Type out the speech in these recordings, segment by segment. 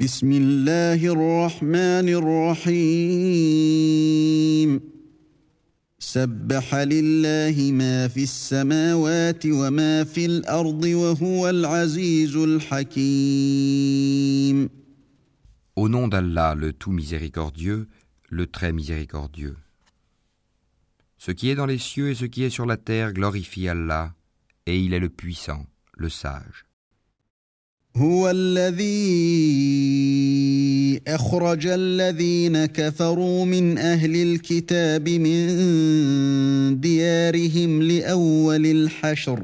بسم الله الرحمن الرحيم سبح لله ما في السماوات وما في الارض وهو العزيز الحكيم Au nom d'Allah, le tout miséricordieux, le très miséricordieux. Ce qui est dans les cieux et ce qui est sur la terre glorifie Allah, et il est le puissant, le sage. هو الذي أخرج الذين كفروا من أهل الكتاب من ديارهم لأول الحشر.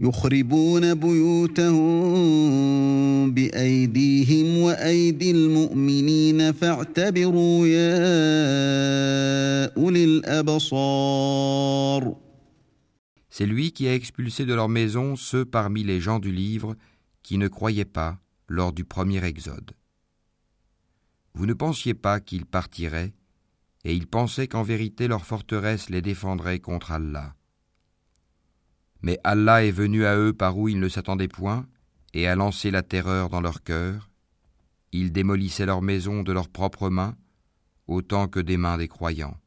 يخربون بيوتهم بايديهم وايدي المؤمنين فاعتبروا يا اولي الابصار C'est lui qui a expulsé de leur maison ceux parmi les gens du livre qui ne croyaient pas lors du premier exode. Vous ne pensiez pas qu'ils partiraient, et ils pensaient qu'en vérité leur forteresse les défendrait contre Allah. Mais Allah est venu à eux par où ils ne s'attendaient point, et a lancé la terreur dans leur cœur. Ils démolissaient leur maison de leurs propres mains, autant que des mains des croyants.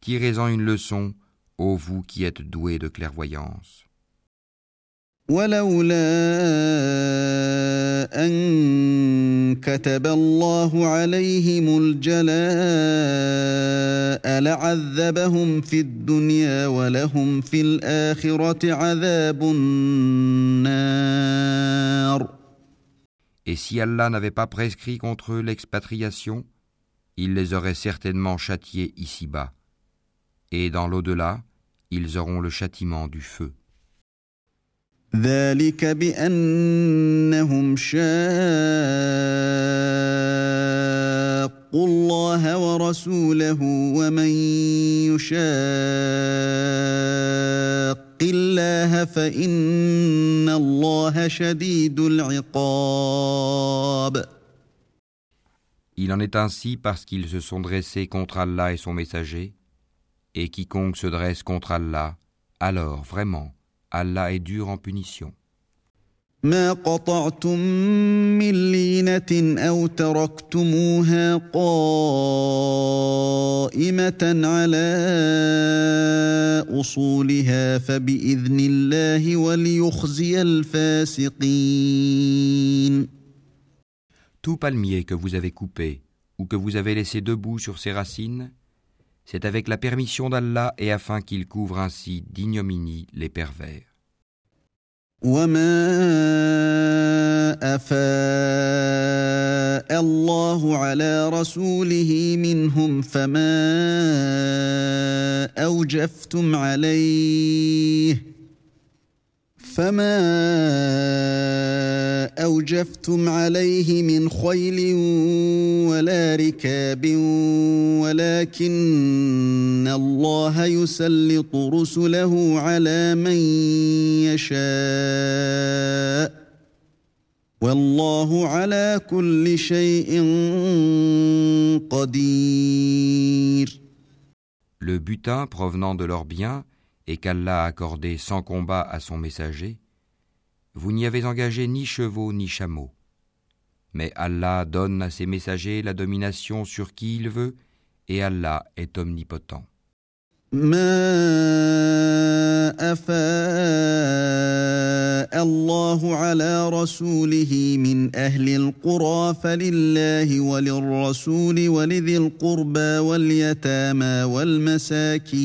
Tirez-en une leçon, ô vous qui êtes doués de clairvoyance. ولولا ان كتب الله عليهم الجلاء لعذبهم في الدنيا ولهم في الاخره عذاب النار Et si Allah n'avait pas prescrit contre eux l'expatriation, il les aurait certainement châtiés ici-bas. Et dans l'au-delà, ils auront le châtiment du feu. ذلك بانهم شاقوا الله ورسوله ومن يشاق الله فان الله شديد العقاب Il en est ainsi parce qu'ils se sont dressés contre Allah et son messager, et quiconque se dresse contre Allah, alors vraiment, Allah est dur en punition. ما قطعتم من لينة أو تركتموها قائمة على أصولها فبإذن الله وليخزي الفاسقين Tout palmier que vous avez coupé ou que vous avez laissé debout sur ses racines, c'est avec la permission d'Allah et afin qu'il couvre ainsi d'ignominie les pervers. وما أفاء الله على رسوله منهم فما أوجفتم عليه فما أوجفتم عليه من خيل ولا ركاب ولكن الله يسلط رسله على من يشاء والله على كل شيء قدير Le butin provenant de leurs biens et qu'Allah a accordé sans combat à son messager, vous n'y avez engagé ni chevaux ni chameaux. Mais Allah donne à ses messagers la domination sur qui il veut, et Allah est omnipotent. ما أفاء الله على رسوله من أهل القرى فلله وللرسول ولذي القربى واليتامى والمساكين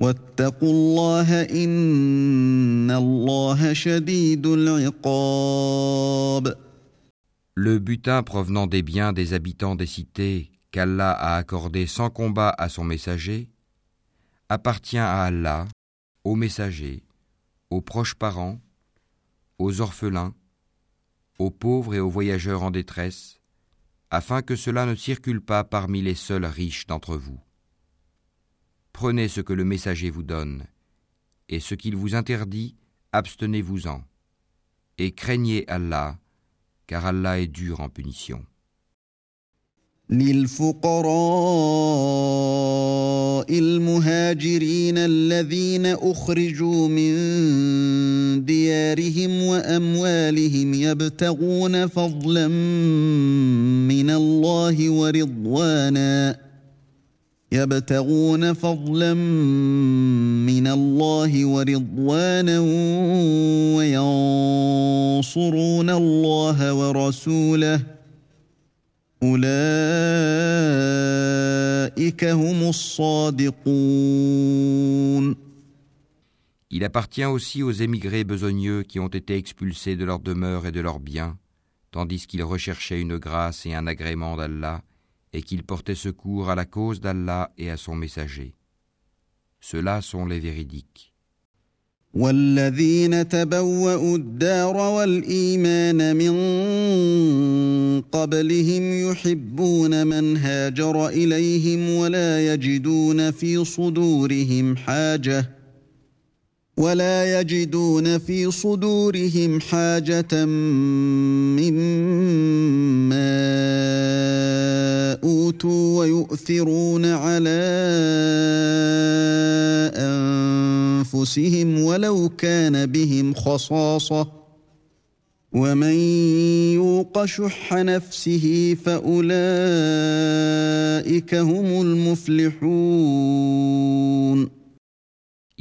واتقوا الله إن الله شديد العقاب Le butin provenant des biens des habitants des cités qu'Allah a accordé sans combat à son messager appartient à Allah, aux messagers, aux proches parents, aux orphelins, aux pauvres et aux voyageurs en détresse, afin que cela ne circule pas parmi les seuls riches d'entre vous. Prenez ce que le messager vous donne, et ce qu'il vous interdit, abstenez-vous-en, et craignez Allah, car Allah est dur en punition. للفقراء المهاجرين الذين اخرجوا من ديارهم واموالهم يبتغون فضلا من الله ورضوانا يبتغون فضلا من الله ورضوانا وينصرون الله ورسوله Il appartient aussi aux émigrés besogneux qui ont été expulsés de leur demeure et de leurs biens, tandis qu'ils recherchaient une grâce et un agrément d'Allah, et qu'ils portaient secours à la cause d'Allah et à son messager. Ceux-là sont les véridiques. والذين تبوأوا الدار والإيمان من قبلهم يحبون من هاجر إليهم ولا يجدون في صدورهم حاجة ولا يجدون في صدورهم حاجة مما أوتوا ويؤثرون على أنفسهم ولو كان بهم خصاصة ومن يوق شح نفسه فأولئك هم المفلحون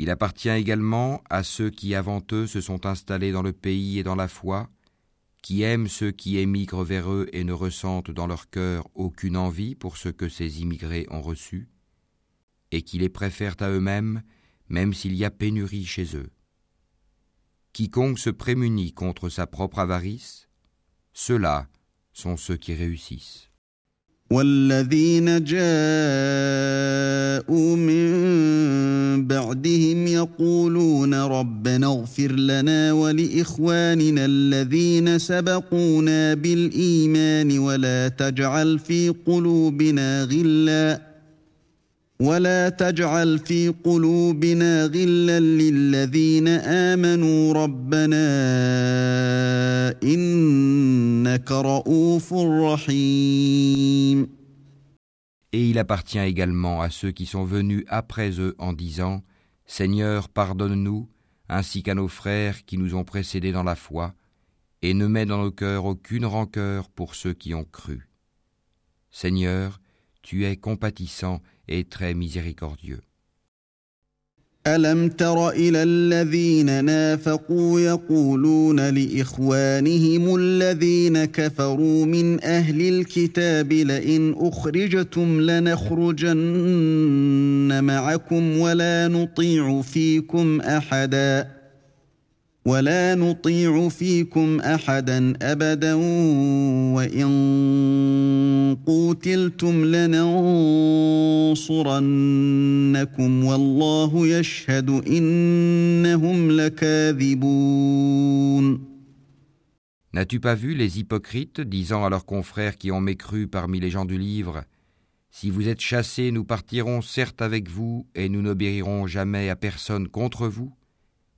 Il appartient également à ceux qui avant eux se sont installés dans le pays et dans la foi, qui aiment ceux qui émigrent vers eux et ne ressentent dans leur cœur aucune envie pour ce que ces immigrés ont reçu, et qui les préfèrent à eux-mêmes, même s'il y a pénurie chez eux. Quiconque se prémunit contre sa propre avarice, ceux-là sont ceux qui réussissent. والذين جاءوا من بعدهم يقولون ربنا اغفر لنا ولإخواننا الذين سبقونا بالإيمان ولا تجعل في قلوبنا غلا ولا تجعل في قلوبنا غلا للذين امنوا ربنا انك رؤوف رحيم Et il appartient également à ceux qui sont venus après eux en disant Seigneur, pardonne-nous, ainsi qu'à nos frères qui nous ont précédés dans la foi, et ne mets dans nos cœurs aucune rancœur pour ceux qui ont cru. Seigneur, tu es compatissant et très miséricordieux. ألم تر إلى الذين نافقوا يقولون لإخوانهم الذين كفروا من أهل الكتاب لئن أخرجتم لنخرجن معكم ولا نطيع فيكم أحداً ولا نطيع فيكم احدا ابدا وان قوتلتم لننصرنكم والله يشهد انهم لكاذبون N'as-tu pas vu les hypocrites disant à leurs confrères qui ont mécru parmi les gens du livre Si vous êtes chassés, nous partirons certes avec vous et nous n'obéirons jamais à personne contre vous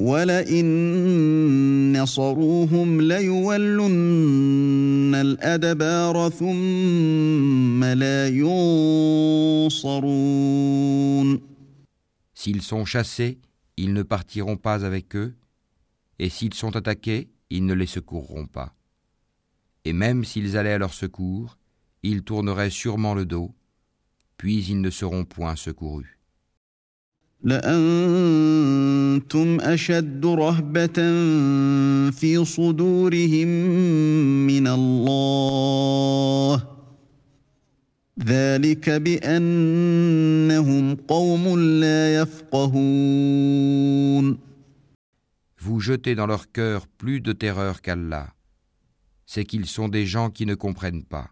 ولئن نصروهم ليولن الادبار ثم لا ينصرون S'ils sont chassés, ils ne partiront pas avec eux, et s'ils sont attaqués, ils ne les secourront pas. Et même s'ils allaient à leur secours, ils tourneraient sûrement le dos, puis ils ne seront point secourus. لأنتم أشد رهبة في صدورهم من الله ذلك بأنهم قوم لا يفقهون Vous jetez dans leur cœur plus de terreur qu'Allah. C'est qu'ils sont des gens qui ne comprennent pas.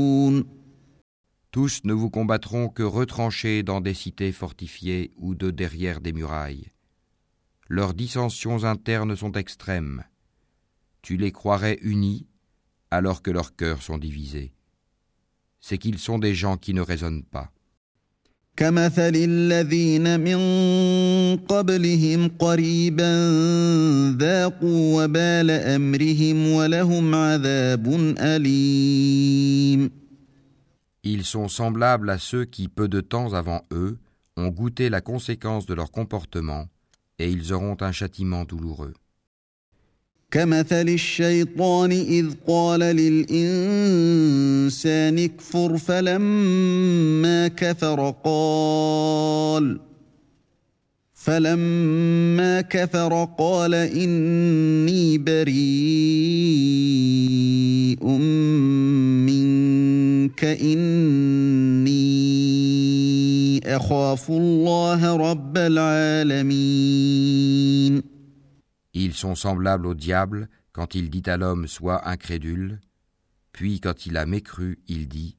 Tous ne vous combattront que retranchés dans des cités fortifiées ou de derrière des murailles. Leurs dissensions internes sont extrêmes. Tu les croirais unis alors que leurs cœurs sont divisés. C'est qu'ils sont des gens qui ne raisonnent pas. كمثل الذين من قبلهم قريبا ذاقوا وبال امرهم ولهم عذاب اليم Ils sont semblables à ceux qui, peu de temps avant eux, ont goûté la conséquence de leur comportement, et ils auront un châtiment douloureux. كمثل الشيطان إذ قال للإنسان اكفر فلما كفر قال فلما كفر قال إني بريء منك إني أخاف الله رب العالمين Ils sont semblables au diable quand il dit à l'homme Sois incrédule, puis quand il a mécru, il dit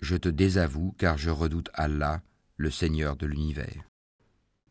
Je te désavoue car je redoute Allah, le Seigneur de l'univers.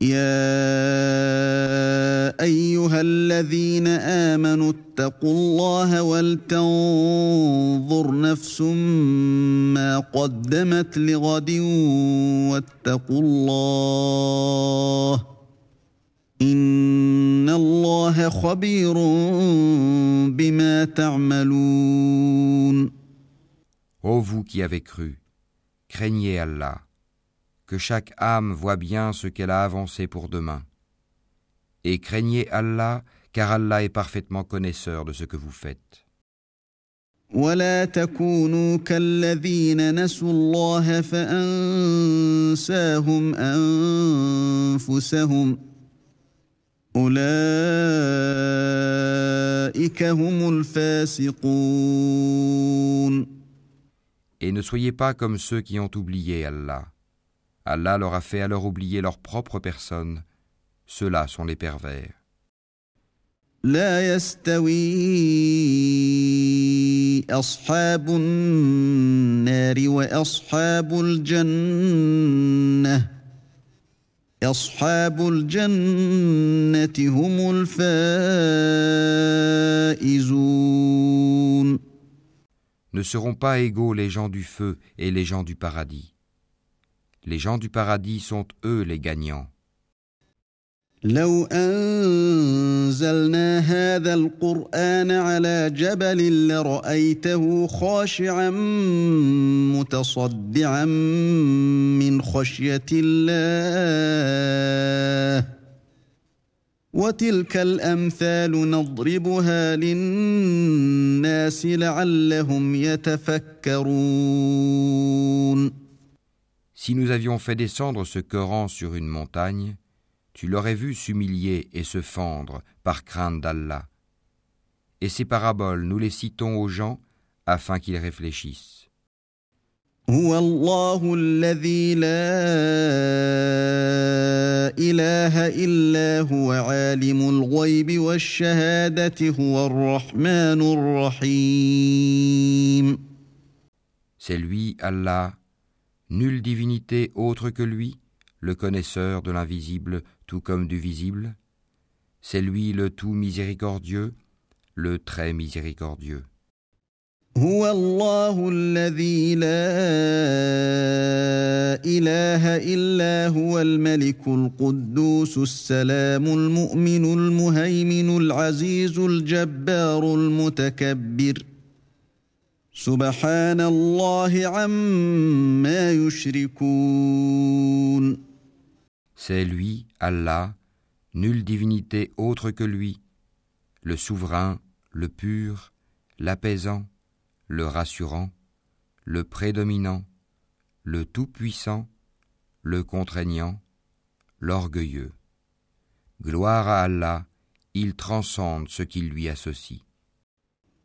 يا أيها الذين آمنوا اتقوا الله ولتنظر نفس ما قدمت لغد واتقوا الله إن الله خبير بما تعملون. Ô vous qui avez cru, craignez Allah, que chaque âme voit bien ce qu'elle a avancé pour demain. Et craignez Allah, car Allah est parfaitement connaisseur de ce que vous faites. ولا تكونوا كالذين نسوا الله فانساهم انفسهم اولئك هم الفاسقون Et ne soyez pas comme ceux qui ont oublié Allah. Allah leur a fait alors oublier leur propre personne. Ceux-là sont les pervers. لا يستوي اصحاب النار واصحاب الجنه اصحاب الجنه هم الفائزون Ne seront pas égaux les gens du feu et les gens du paradis. Les gens du paradis sont eux les gagnants. لو أنزلنا هذا القرآن على جبل لرأيته خاشعا متصدعا من خشية الله وتلك الأمثال نضربها للناس لعلهم يتفكرون Si nous avions fait descendre ce Coran sur une montagne, tu l'aurais vu s'humilier et se fendre par crainte d'Allah. Et ces paraboles, nous les citons aux gens afin qu'ils réfléchissent. C'est lui, Allah, nulle divinité autre que lui, le connaisseur de l'invisible tout comme du visible. C'est lui le tout miséricordieux, le très miséricordieux. هو الله الذي لا اله الا هو الملك القدوس السلام المؤمن المهيمن العزيز الجبار المتكبر C'est lui, Allah, nulle divinité autre que lui, le souverain, le pur, l'apaisant, le rassurant, le prédominant, le tout-puissant, le contraignant, l'orgueilleux. Gloire à Allah, il transcende ce qui lui associe.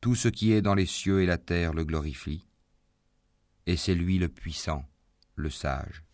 tout ce qui est dans les cieux et la terre le glorifie, et c'est lui le puissant, le sage.